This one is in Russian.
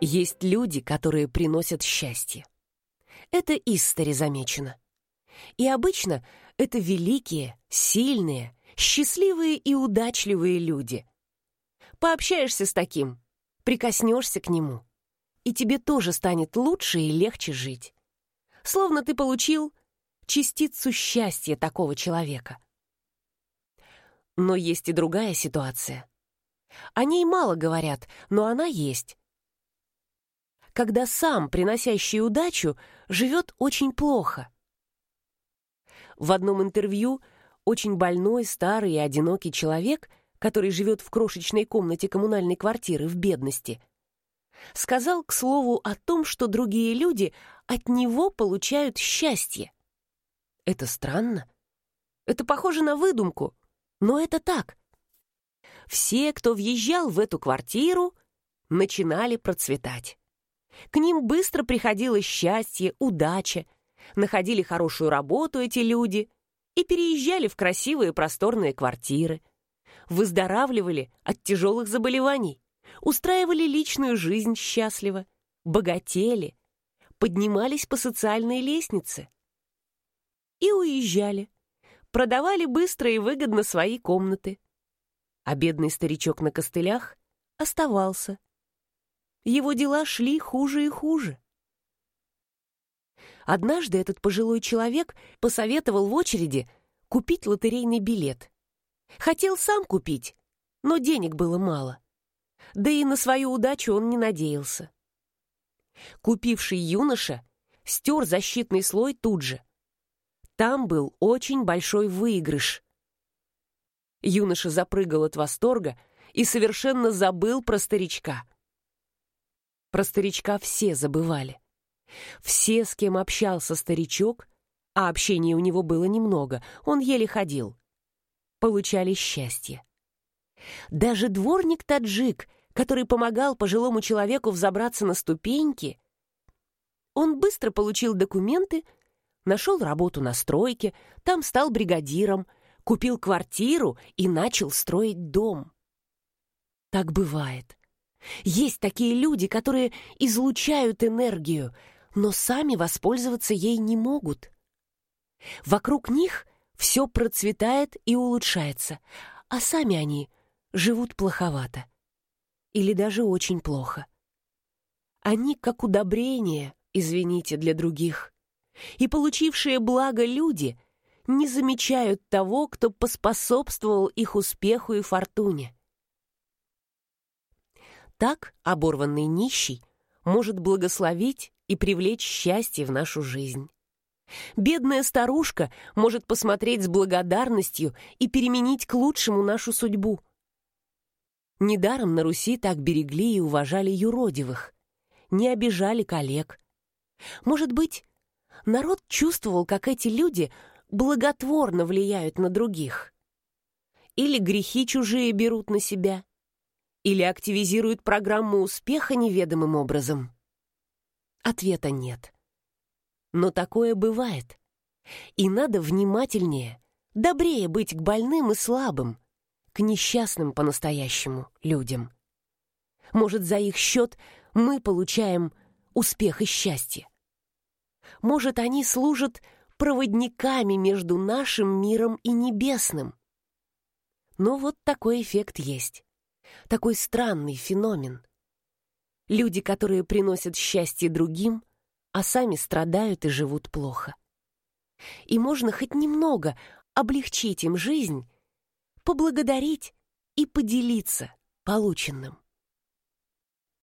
Есть люди, которые приносят счастье. Это истори замечено. И обычно это великие, сильные, счастливые и удачливые люди. Пообщаешься с таким, прикоснешься к нему, и тебе тоже станет лучше и легче жить. Словно ты получил частицу счастья такого человека. Но есть и другая ситуация. О ней мало говорят, но она есть. Когда сам, приносящий удачу, живет очень плохо. В одном интервью очень больной, старый и одинокий человек, который живет в крошечной комнате коммунальной квартиры в бедности, сказал, к слову, о том, что другие люди от него получают счастье. Это странно. Это похоже на выдумку, но это так. Все, кто въезжал в эту квартиру, начинали процветать. К ним быстро приходило счастье, удача, находили хорошую работу эти люди и переезжали в красивые просторные квартиры, выздоравливали от тяжелых заболеваний, устраивали личную жизнь счастливо, богатели, поднимались по социальной лестнице и уезжали, продавали быстро и выгодно свои комнаты. А бедный старичок на костылях оставался. Его дела шли хуже и хуже. Однажды этот пожилой человек посоветовал в очереди купить лотерейный билет. Хотел сам купить, но денег было мало. Да и на свою удачу он не надеялся. Купивший юноша стер защитный слой тут же. Там был очень большой выигрыш. Юноша запрыгал от восторга и совершенно забыл про старичка. Про старичка все забывали. Все, с кем общался старичок, а общения у него было немного, он еле ходил, получали счастье. Даже дворник-таджик, который помогал пожилому человеку взобраться на ступеньки, он быстро получил документы нашел работу на стройке, там стал бригадиром, купил квартиру и начал строить дом. Так бывает. Есть такие люди, которые излучают энергию, но сами воспользоваться ей не могут. Вокруг них все процветает и улучшается, а сами они живут плоховато. Или даже очень плохо. Они как удобрение, извините, для других и получившие благо люди не замечают того, кто поспособствовал их успеху и фортуне. Так оборванный нищий может благословить и привлечь счастье в нашу жизнь. Бедная старушка может посмотреть с благодарностью и переменить к лучшему нашу судьбу. Недаром на Руси так берегли и уважали юродивых, не обижали коллег. Может быть, народ чувствовал, как эти люди благотворно влияют на других. Или грехи чужие берут на себя, или активизируют программу успеха неведомым образом. Ответа нет. Но такое бывает. И надо внимательнее, добрее быть к больным и слабым, к несчастным по-настоящему людям. Может, за их счет мы получаем успех и счастье. Может, они служат проводниками между нашим миром и небесным. Но вот такой эффект есть. Такой странный феномен. Люди, которые приносят счастье другим, а сами страдают и живут плохо. И можно хоть немного облегчить им жизнь, поблагодарить и поделиться полученным.